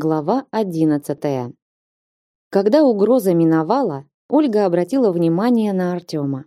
Глава 11. Когда угроза миновала, Ольга обратила внимание на Артема.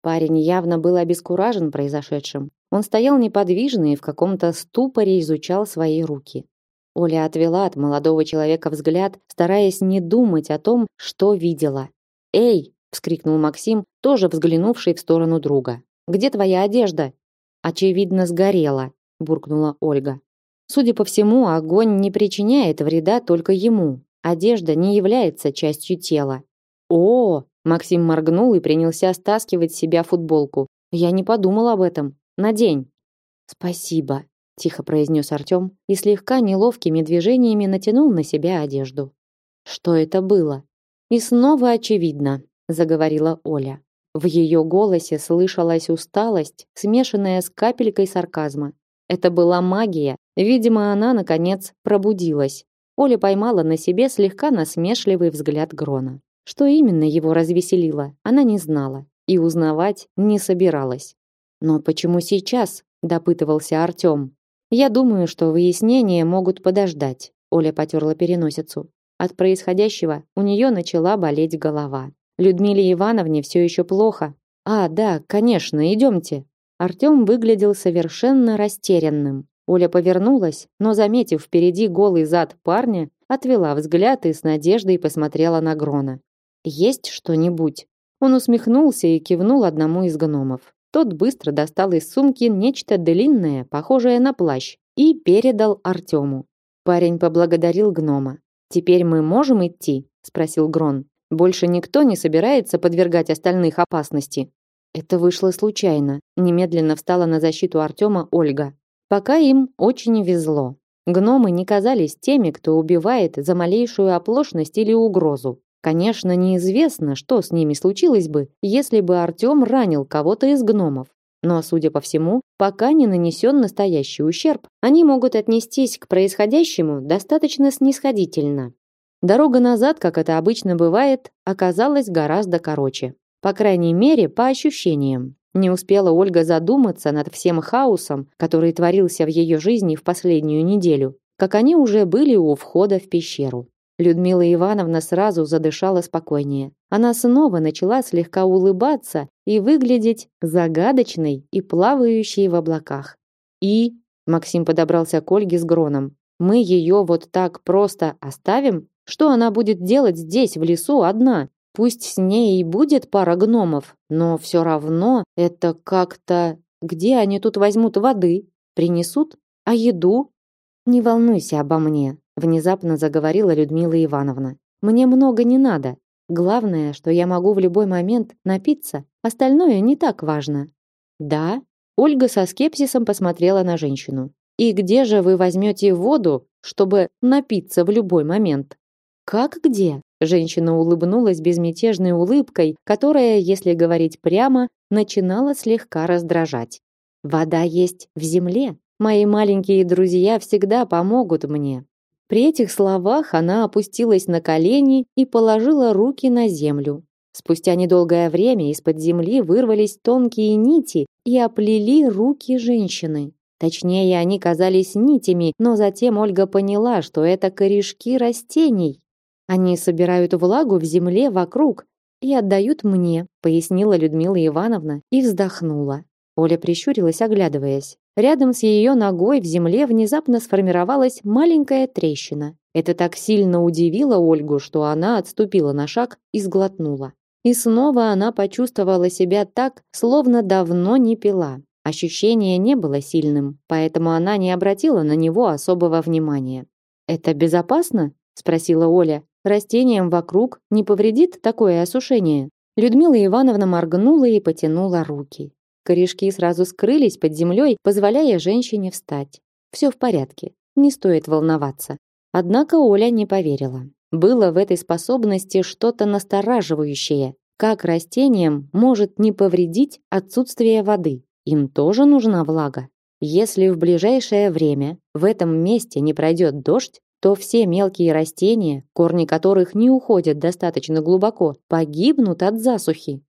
Парень явно был обескуражен произошедшим. Он стоял неподвижно и в каком-то ступоре изучал свои руки. Оля отвела от молодого человека взгляд, стараясь не думать о том, что видела. "Эй!" вскрикнул Максим, тоже взглянувший в сторону друга. "Где твоя одежда?" "Очевидно, сгорела", буркнула Ольга. Судя по всему, огонь не причиняет вреда только ему. Одежда не является частью тела. О, Максим моргнул и принялся стаскивать с себя футболку. Я не подумал об этом. Надень. Спасибо, тихо произнес Артём и слегка неловкими движениями натянул на себя одежду. Что это было? И снова очевидно, заговорила Оля. В ее голосе слышалась усталость, смешанная с капелькой сарказма. Это была магия. Видимо, она наконец пробудилась. Оля поймала на себе слегка насмешливый взгляд Грона. Что именно его развеселило, она не знала и узнавать не собиралась. Но почему сейчас? допытывался Артём. Я думаю, что выяснения могут подождать. Оля потёрла переносицу. От происходящего у неё начала болеть голова. Людмиле Ивановне всё ещё плохо. А, да, конечно, идёмте. Артём выглядел совершенно растерянным. Оля повернулась, но заметив впереди голый зад парня, отвела взгляд и с надеждой посмотрела на Грона. Есть что-нибудь? Он усмехнулся и кивнул одному из гномов. Тот быстро достал из сумки нечто длинное, похожее на плащ, и передал Артёму. Парень поблагодарил гнома. Теперь мы можем идти, спросил Грон. Больше никто не собирается подвергать остальных опасности. Это вышло случайно. Немедленно встала на защиту Артема Ольга. Пока им очень везло. Гномы не казались теми, кто убивает за малейшую оплошность или угрозу. Конечно, неизвестно, что с ними случилось бы, если бы Артем ранил кого-то из гномов. Но, судя по всему, пока не нанесен настоящий ущерб, они могут отнестись к происходящему достаточно снисходительно. Дорога назад, как это обычно бывает, оказалась гораздо короче. По крайней мере, по ощущениям. Не успела Ольга задуматься над всем хаосом, который творился в ее жизни в последнюю неделю, как они уже были у входа в пещеру. Людмила Ивановна сразу задышала спокойнее. Она снова начала слегка улыбаться и выглядеть загадочной и плавающей в облаках. И Максим подобрался к Ольге с Гроном. Мы ее вот так просто оставим? Что она будет делать здесь в лесу одна? Пусть с ней и будет пара гномов, но все равно это как-то... Где они тут возьмут воды? Принесут? А еду? Не волнуйся обо мне, внезапно заговорила Людмила Ивановна. Мне много не надо. Главное, что я могу в любой момент напиться, остальное не так важно. Да? Ольга со скепсисом посмотрела на женщину. И где же вы возьмете воду, чтобы напиться в любой момент? Как где? Женщина улыбнулась безмятежной улыбкой, которая, если говорить прямо, начинала слегка раздражать. Вода есть в земле. Мои маленькие друзья всегда помогут мне. При этих словах она опустилась на колени и положила руки на землю. Спустя недолгое время из-под земли вырвались тонкие нити и оплели руки женщины. Точнее, они казались нитями, но затем Ольга поняла, что это корешки растений. Они собирают влагу в земле вокруг и отдают мне, пояснила Людмила Ивановна и вздохнула. Оля прищурилась, оглядываясь. Рядом с ее ногой в земле внезапно сформировалась маленькая трещина. Это так сильно удивило Ольгу, что она отступила на шаг и сглотнула. И снова она почувствовала себя так, словно давно не пила. Ощущение не было сильным, поэтому она не обратила на него особого внимания. «Это безопасно?» – спросила Оля, Растениям вокруг не повредит такое осушение. Людмила Ивановна моргнула и потянула руки. Корешки сразу скрылись под землей, позволяя женщине встать. Все в порядке, не стоит волноваться. Однако Оля не поверила. Было в этой способности что-то настораживающее. Как растениям может не повредить отсутствие воды? Им тоже нужна влага. Если в ближайшее время в этом месте не пройдет дождь, то все мелкие растения, корни которых не уходят достаточно глубоко, погибнут от засухи.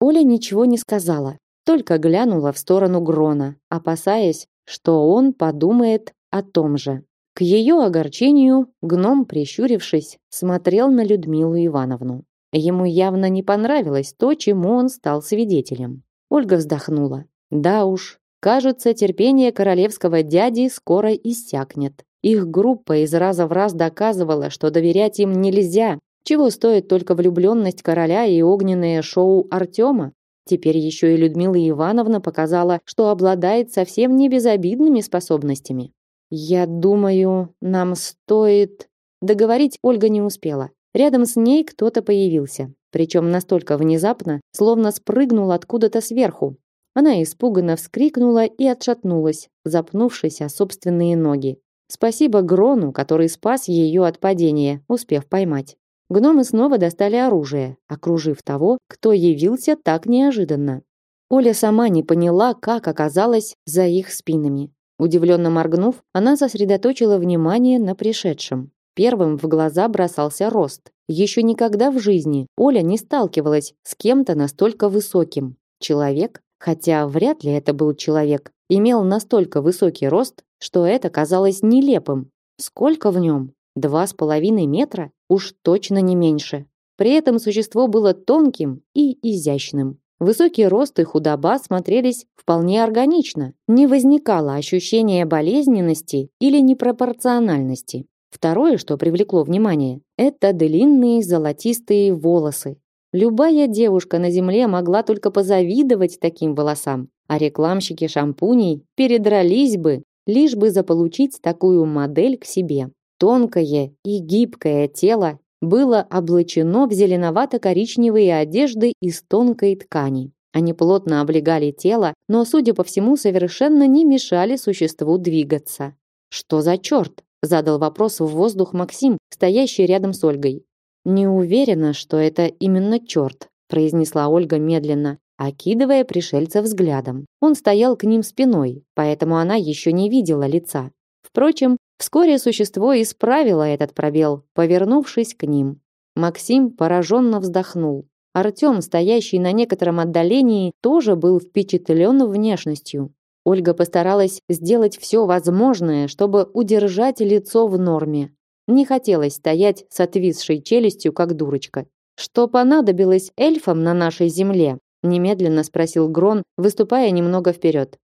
Оля ничего не сказала, только глянула в сторону Грона, опасаясь, что он подумает о том же. К ее огорчению гном, прищурившись, смотрел на Людмилу Ивановну. Ему явно не понравилось то, чему он стал свидетелем. Ольга вздохнула. Да уж, кажется, терпение королевского дяди скоро иссякнет. Их группа из раза в раз доказывала, что доверять им нельзя. Чего стоит только влюбленность короля и огненное шоу Артема? Теперь еще и Людмила Ивановна показала, что обладает совсем не безобидными способностями. «Я думаю, нам стоит...» Договорить Ольга не успела. Рядом с ней кто-то появился, причем настолько внезапно, словно спрыгнул откуда-то сверху. Она испуганно вскрикнула и отшатнулась, запнувшись о собственные ноги. Спасибо Грону, который спас ее от падения, успев поймать. Гномы снова достали оружие, окружив того, кто явился так неожиданно. Оля сама не поняла, как оказалась за их спинами. Удивленно моргнув, она сосредоточила внимание на пришедшем. Первым в глаза бросался рост. Еще никогда в жизни Оля не сталкивалась с кем-то настолько высоким. Человек, хотя вряд ли это был человек, имел настолько высокий рост, что это казалось нелепым. Сколько в нем? Два с половиной метра? Уж точно не меньше. При этом существо было тонким и изящным. Высокий рост и худоба смотрелись вполне органично. Не возникало ощущения болезненности или непропорциональности. Второе, что привлекло внимание, это длинные золотистые волосы. Любая девушка на земле могла только позавидовать таким волосам, а рекламщики шампуней передрались бы, лишь бы заполучить такую модель к себе. Тонкое и гибкое тело было облачено в зеленовато-коричневые одежды из тонкой ткани. Они плотно облегали тело, но, судя по всему, совершенно не мешали существу двигаться. Что за черт? Задал вопрос в воздух Максим, стоящий рядом с Ольгой. Не уверена, что это именно черт, произнесла Ольга медленно, окидывая пришельца взглядом. Он стоял к ним спиной, поэтому она еще не видела лица. Впрочем, вскоре существо исправило этот пробел, повернувшись к ним. Максим пораженно вздохнул. Артем, стоящий на некотором отдалении, тоже был впечатлен внешностью. Ольга постаралась сделать все возможное, чтобы удержать лицо в норме. Не хотелось стоять с отвисшей челюстью, как дурочка. «Что понадобилось эльфам на нашей земле?» Немедленно спросил Грон, выступая немного вперед.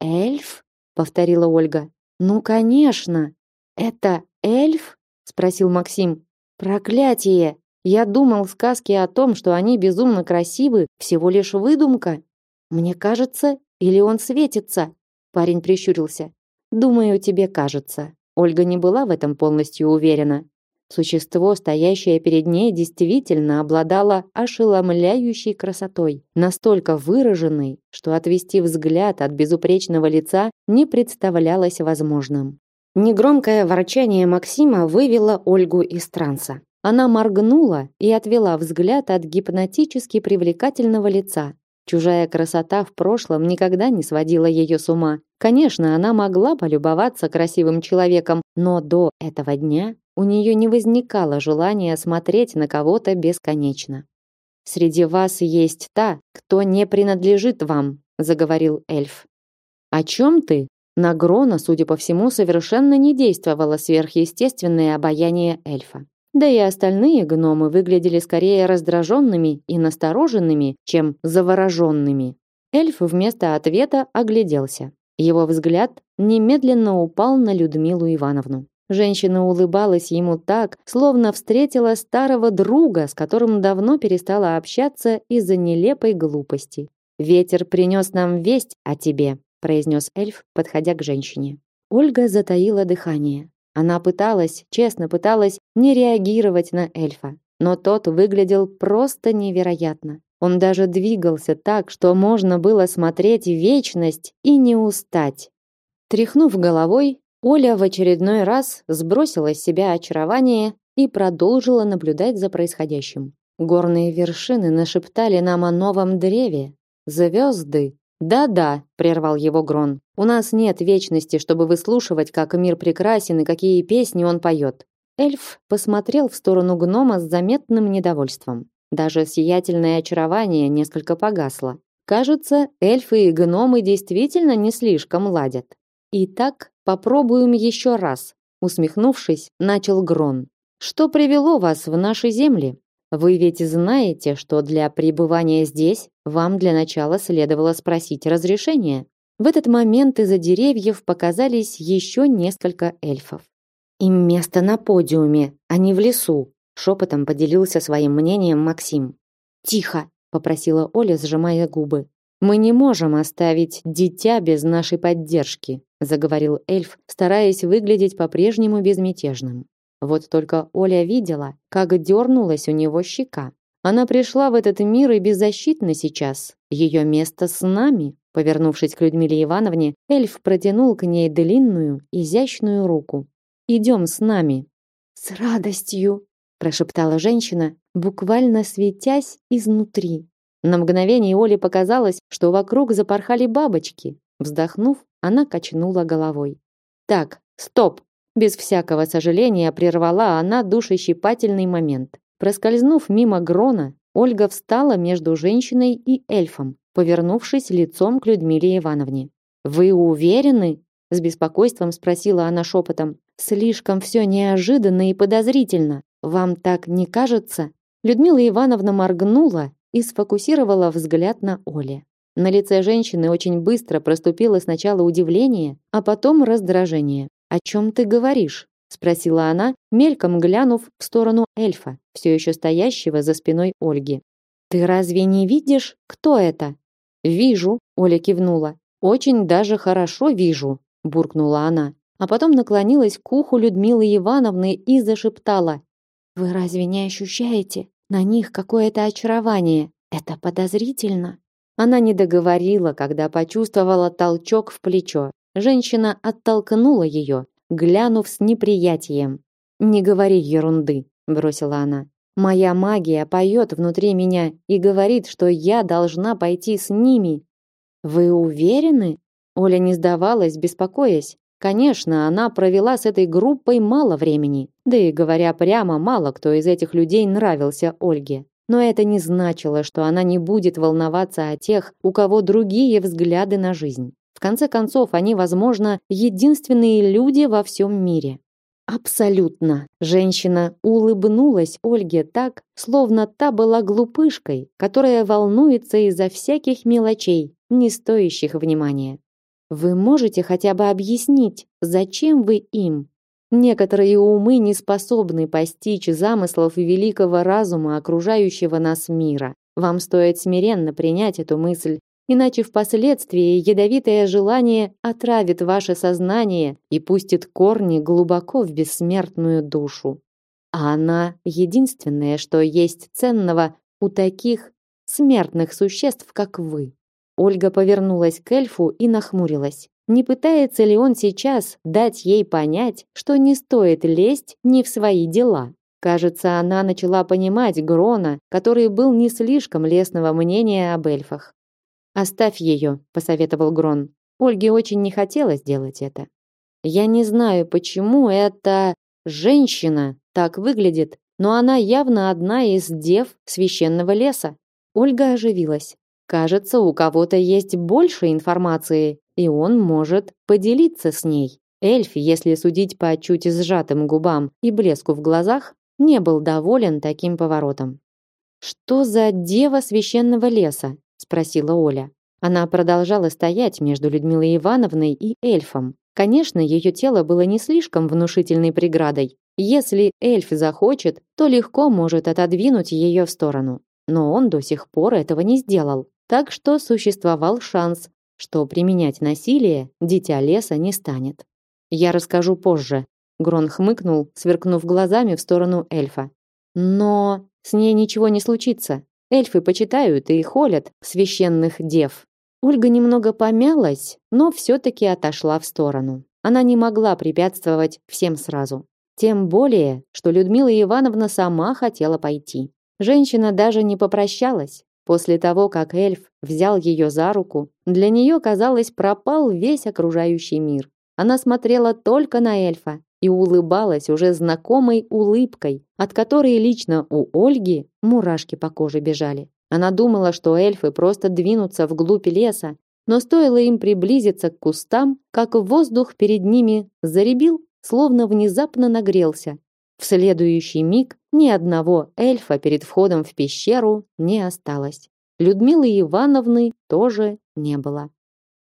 «Эльф?» — повторила Ольга. «Ну, конечно! Это эльф?» — спросил Максим. «Проклятие! Я думал, сказки о том, что они безумно красивы, всего лишь выдумка. Мне кажется, или он светится? Парень прищурился. Думаю, тебе кажется. Ольга не была в этом полностью уверена. Существо, стоящее перед ней, действительно обладало ошеломляющей красотой, настолько выраженной, что отвести взгляд от безупречного лица не представлялось возможным. Негромкое ворчание Максима вывело Ольгу из транса. Она моргнула и отвела взгляд от гипнотически привлекательного лица, Чужая красота в прошлом никогда не сводила ее с ума. Конечно, она могла полюбоваться красивым человеком, но до этого дня у нее не возникало желания смотреть на кого-то бесконечно. «Среди вас есть та, кто не принадлежит вам», — заговорил эльф. «О чем ты?» На Грона, судя по всему, совершенно не действовало сверхъестественное обаяние эльфа. Да и остальные гномы выглядели скорее раздраженными и настороженными, чем завороженными. Эльф вместо ответа огляделся. Его взгляд немедленно упал на Людмилу Ивановну. Женщина улыбалась ему так, словно встретила старого друга, с которым давно перестала общаться из-за нелепой глупости. «Ветер принес нам весть о тебе», произнес эльф, подходя к женщине. Ольга затаила дыхание. Она пыталась, честно пыталась не реагировать на эльфа, но тот выглядел просто невероятно. Он даже двигался так, что можно было смотреть вечность и не устать. Тряхнув головой, Оля в очередной раз сбросила с себя очарование и продолжила наблюдать за происходящим. Горные вершины нашептали нам о новом древе. Звезды «Да-да», — прервал его Грон. «У нас нет вечности, чтобы выслушивать, как мир прекрасен и какие песни он поет». Эльф посмотрел в сторону гнома с заметным недовольством. Даже сиятельное очарование несколько погасло. Кажется, эльфы и гномы действительно не слишком ладят. Итак, попробуем еще раз. усмехнувшись, начал Грон. Что привело вас в наши земли? Вы ведь знаете, что для пребывания здесь вам для начала следовало спросить разрешение. В этот момент из-за деревьев показались еще несколько эльфов. Им место на подиуме, а не в лесу, шепотом поделился своим мнением Максим. Тихо, попросила Оля, сжимая губы. Мы не можем оставить дитя без нашей поддержки, заговорил эльф, стараясь выглядеть по-прежнему безмятежным. Вот только Оля видела, как дернулась у него щека. Она пришла в этот мир и беззащитна сейчас. Ее место с нами. Повернувшись к Людмиле Ивановне, эльф протянул к ней длинную, изящную руку. Идем с нами. С радостью, прошептала женщина, буквально светясь изнутри. На мгновение Оле показалось, что вокруг запорхали бабочки. Вздохнув, она качнула головой. Так, стоп. Без всякого сожаления прервала она душещипательный момент. Проскользнув мимо Грона, Ольга встала между женщиной и эльфом, повернувшись лицом к Людмиле Ивановне. Вы уверены? с беспокойством спросила она шепотом. Слишком все неожиданно и подозрительно. Вам так не кажется? Людмила Ивановна моргнула и сфокусировала взгляд на Оле. На лице женщины очень быстро проступило сначала удивление, а потом раздражение. «О чем ты говоришь?» – спросила она, мельком глянув в сторону эльфа, все еще стоящего за спиной Ольги. «Ты разве не видишь, кто это?» «Вижу», – Оля кивнула. «Очень даже хорошо вижу», – буркнула она. А потом наклонилась к уху Людмилы Ивановны и зашептала. «Вы разве не ощущаете? На них какое-то очарование. Это подозрительно. Она не договорила, когда почувствовала толчок в плечо. Женщина оттолкнула ее, глянув с неприятием. «Не говори ерунды», — бросила она. «Моя магия поет внутри меня и говорит, что я должна пойти с ними». «Вы уверены?» Оля не сдавалась, беспокоясь. Конечно, она провела с этой группой мало времени. Да и говоря прямо, мало кто из этих людей нравился Ольге. Но это не значило, что она не будет волноваться о тех, у кого другие взгляды на жизнь. В конце концов, они, возможно, единственные люди во всем мире. Абсолютно. Женщина улыбнулась Ольге так, словно та была глупышкой, которая волнуется из-за всяких мелочей, не стоящих внимания. Вы можете хотя бы объяснить, зачем вы им? Некоторые умы не способны постичь замыслов великого разума окружающего нас мира. Вам стоит смиренно принять эту мысль, иначе впоследствии ядовитое желание отравит ваше сознание и пустит корни глубоко в бессмертную душу. А она единственное, что есть ценного у таких смертных существ, как вы. Ольга повернулась к эльфу и нахмурилась. Не пытается ли он сейчас дать ей понять, что не стоит лезть не в свои дела? Кажется, она начала понимать Грона, который был не слишком лестного мнения об эльфах. «Оставь ее», — посоветовал Грон. Ольге очень не хотелось делать это. «Я не знаю, почему эта женщина так выглядит, но она явно одна из дев священного леса». Ольга оживилась. Кажется, у кого-то есть больше информации, и он может поделиться с ней. Эльф, если судить по чуть сжатым губам и блеску в глазах, не был доволен таким поворотом. «Что за дева священного леса?» – спросила Оля. Она продолжала стоять между Людмилой Ивановной и эльфом. Конечно, ее тело было не слишком внушительной преградой. Если эльф захочет, то легко может отодвинуть ее в сторону. Но он до сих пор этого не сделал. Так что существовал шанс, что применять насилие дитя леса не станет. Я расскажу позже. Грон хмыкнул, сверкнув глазами в сторону эльфа. Но с ней ничего не случится. Эльфы почитают и холят священных дев. Ольга немного помялась, но все-таки отошла в сторону. Она не могла препятствовать всем сразу. Тем более, что Людмила Ивановна сама хотела пойти. Женщина даже не попрощалась, После того, как эльф взял ее за руку, для нее, казалось, пропал весь окружающий мир. Она смотрела только на эльфа и улыбалась уже знакомой улыбкой, от которой лично у Ольги мурашки по коже бежали. Она думала, что эльфы просто двинутся вглубь леса, но стоило им приблизиться к кустам, как воздух перед ними заребил, словно внезапно нагрелся. В следующий миг ни одного эльфа перед входом в пещеру не осталось. Людмилы Ивановны тоже не было.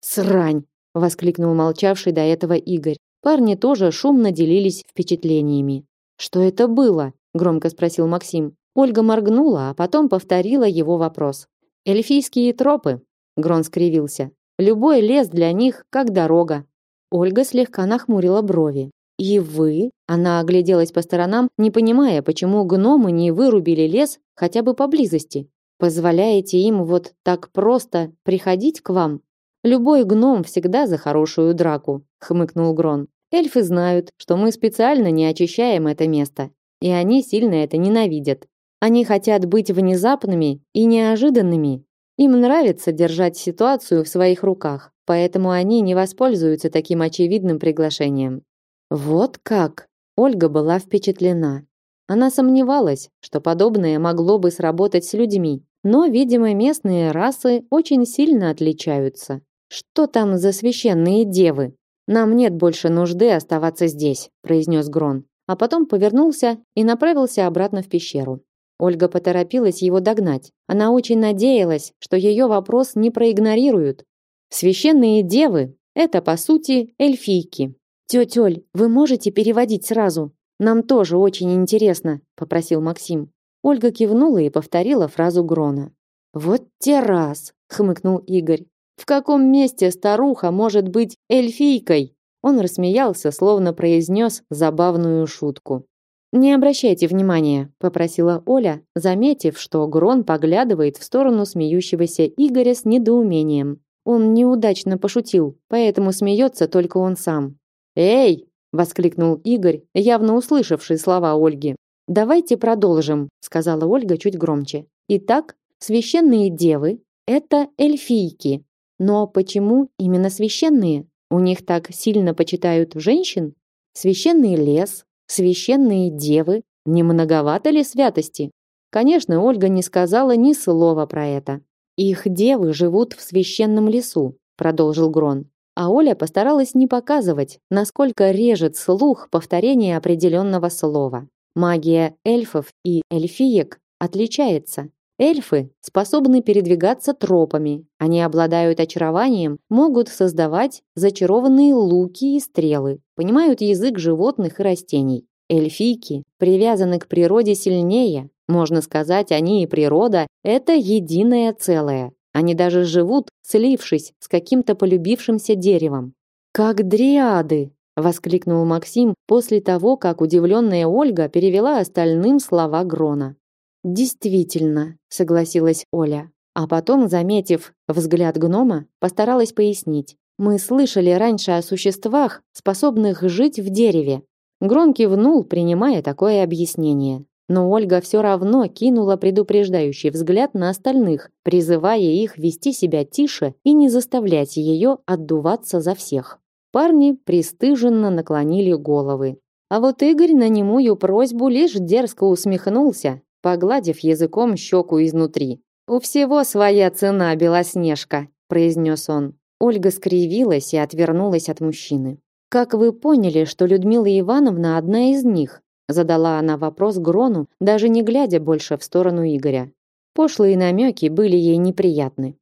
«Срань!» — воскликнул молчавший до этого Игорь. Парни тоже шумно делились впечатлениями. «Что это было?» — громко спросил Максим. Ольга моргнула, а потом повторила его вопрос. «Эльфийские тропы», — Грон скривился. «Любой лес для них как дорога». Ольга слегка нахмурила брови. «И вы?» Она огляделась по сторонам, не понимая, почему гномы не вырубили лес хотя бы поблизости. «Позволяете им вот так просто приходить к вам?» «Любой гном всегда за хорошую драку», — хмыкнул Грон. «Эльфы знают, что мы специально не очищаем это место, и они сильно это ненавидят. Они хотят быть внезапными и неожиданными. Им нравится держать ситуацию в своих руках, поэтому они не воспользуются таким очевидным приглашением. Вот как. Ольга была впечатлена. Она сомневалась, что подобное могло бы сработать с людьми, но, видимо, местные расы очень сильно отличаются. Что там за священные девы? Нам нет больше нужды оставаться здесь, произнес Грон, а потом повернулся и направился обратно в пещеру. Ольга поторопилась его догнать. Она очень надеялась, что ее вопрос не проигнорируют. Священные девы – это, по сути, эльфийки. «Тетя Оль, вы можете переводить сразу? Нам тоже очень интересно», – попросил Максим. Ольга кивнула и повторила фразу Грона. «Вот те раз!» – хмыкнул Игорь. «В каком месте старуха может быть эльфийкой?» Он рассмеялся, словно произнес забавную шутку. «Не обращайте внимания», — попросила Оля, заметив, что Грон поглядывает в сторону смеющегося Игоря с недоумением. Он неудачно пошутил, поэтому смеется только он сам. «Эй!» — воскликнул Игорь, явно услышавший слова Ольги. «Давайте продолжим», — сказала Ольга чуть громче. «Итак, священные девы — это эльфийки. Но почему именно священные? У них так сильно почитают женщин? Священный лес, священные девы, не многовато ли святости? Конечно, Ольга не сказала ни слова про это. Их девы живут в священном лесу, продолжил Грон. А Оля постаралась не показывать, насколько режет слух повторение определенного слова. Магия эльфов и эльфиек отличается. Эльфы способны передвигаться тропами. Они обладают очарованием, могут создавать зачарованные луки и стрелы, понимают язык животных и растений. Эльфийки привязаны к природе сильнее. Можно сказать, они и природа – это единое целое. Они даже живут, слившись с каким-то полюбившимся деревом. «Как дриады!» – воскликнул Максим после того, как удивленная Ольга перевела остальным слова Грона. Действительно, согласилась Оля. А потом, заметив взгляд гнома, постаралась пояснить. Мы слышали раньше о существах, способных жить в дереве. Грон кивнул, принимая такое объяснение. Но Ольга все равно кинула предупреждающий взгляд на остальных, призывая их вести себя тише и не заставлять ее отдуваться за всех. Парни пристыженно наклонили головы. А вот Игорь на немую просьбу лишь дерзко усмехнулся погладив языком щеку изнутри. «У всего своя цена, Белоснежка», – произнес он. Ольга скривилась и отвернулась от мужчины. «Как вы поняли, что Людмила Ивановна одна из них?» Задала она вопрос Грону, даже не глядя больше в сторону Игоря. Пошлые намеки были ей неприятны.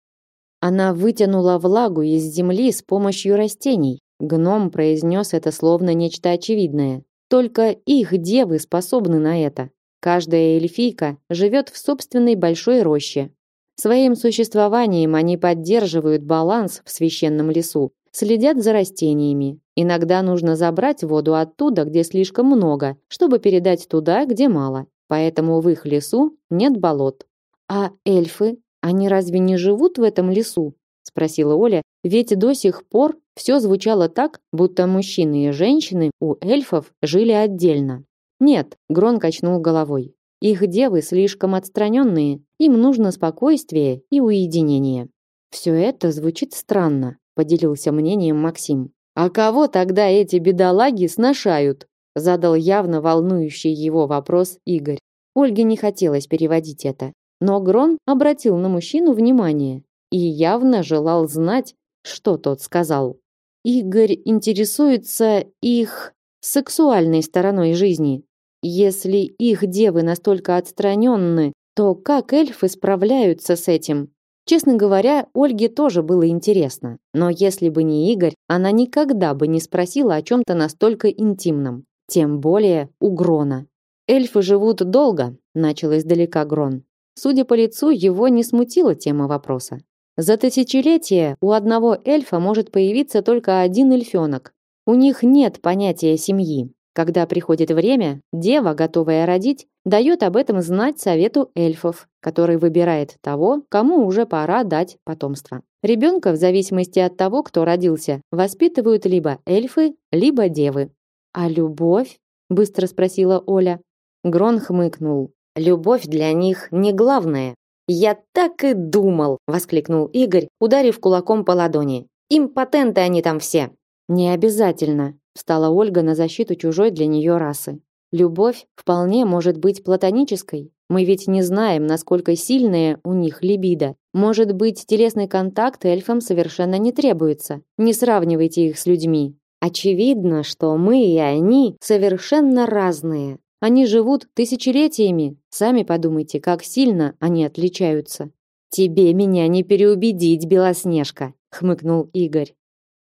Она вытянула влагу из земли с помощью растений. Гном произнес это словно нечто очевидное. Только их девы способны на это. Каждая эльфийка живет в собственной большой роще. Своим существованием они поддерживают баланс в священном лесу, следят за растениями. Иногда нужно забрать воду оттуда, где слишком много, чтобы передать туда, где мало. Поэтому в их лесу нет болот. А эльфы, они разве не живут в этом лесу? спросила Оля, ведь до сих пор все звучало так, будто мужчины и женщины у эльфов жили отдельно. Нет, Грон качнул головой. Их девы слишком отстраненные, им нужно спокойствие и уединение. Все это звучит странно, поделился мнением Максим. А кого тогда эти бедолаги сношают? задал явно волнующий его вопрос Игорь. Ольге не хотелось переводить это, но Грон обратил на мужчину внимание и явно желал знать, что тот сказал. Игорь интересуется их сексуальной стороной жизни. Если их девы настолько отстраненны, то как эльфы справляются с этим? Честно говоря, Ольге тоже было интересно. Но если бы не Игорь, она никогда бы не спросила о чем-то настолько интимном. Тем более у Грона. «Эльфы живут долго», – начал издалека Грон. Судя по лицу, его не смутила тема вопроса. За тысячелетие у одного эльфа может появиться только один эльфенок. У них нет понятия семьи. Когда приходит время, дева, готовая родить, дает об этом знать совету эльфов, который выбирает того, кому уже пора дать потомство. Ребенка, в зависимости от того, кто родился, воспитывают либо эльфы, либо девы. «А любовь?» – быстро спросила Оля. Грон хмыкнул. «Любовь для них не главное». «Я так и думал!» – воскликнул Игорь, ударив кулаком по ладони. «Импотенты они там все!» «Не обязательно», Встала Ольга на защиту чужой для нее расы. Любовь вполне может быть платонической. Мы ведь не знаем, насколько сильная у них либидо. Может быть, телесный контакт эльфам совершенно не требуется. Не сравнивайте их с людьми. Очевидно, что мы и они совершенно разные. Они живут тысячелетиями. Сами подумайте, как сильно они отличаются. Тебе меня не переубедить, Белоснежка, хмыкнул Игорь.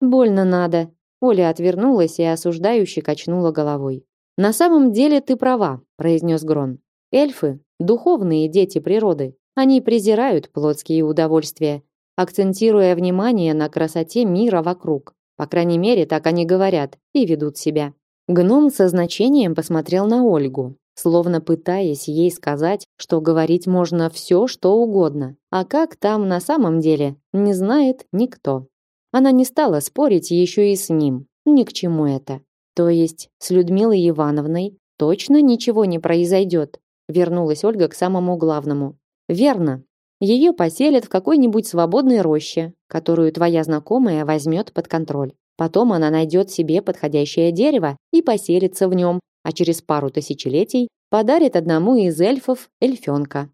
Больно надо, Оля отвернулась и осуждающе качнула головой. На самом деле ты права, произнес Грон. Эльфы духовные дети природы. Они презирают плотские удовольствия, акцентируя внимание на красоте мира вокруг. По крайней мере, так они говорят и ведут себя. Гном со значением посмотрел на Ольгу, словно пытаясь ей сказать, что говорить можно все, что угодно, а как там на самом деле, не знает никто. Она не стала спорить еще и с ним. Ни к чему это. То есть с Людмилой Ивановной точно ничего не произойдет. Вернулась Ольга к самому главному. Верно. Ее поселят в какой-нибудь свободной роще, которую твоя знакомая возьмет под контроль. Потом она найдет себе подходящее дерево и поселится в нем, а через пару тысячелетий подарит одному из эльфов эльфенка.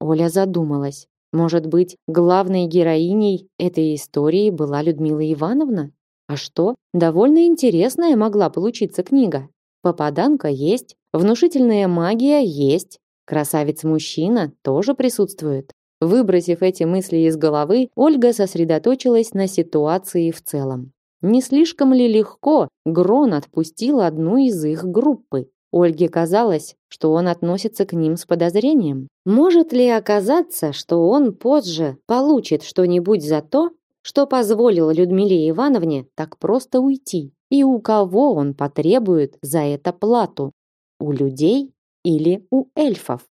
Оля задумалась. Может быть, главной героиней этой истории была Людмила Ивановна? А что? Довольно интересная могла получиться книга. Попаданка есть, внушительная магия есть, красавец-мужчина тоже присутствует. Выбросив эти мысли из головы, Ольга сосредоточилась на ситуации в целом. Не слишком ли легко Грон отпустил одну из их группы? Ольге казалось, что он относится к ним с подозрением. Может ли оказаться, что он позже получит что-нибудь за то, что позволил Людмиле Ивановне так просто уйти? И у кого он потребует за это плату? У людей или у эльфов?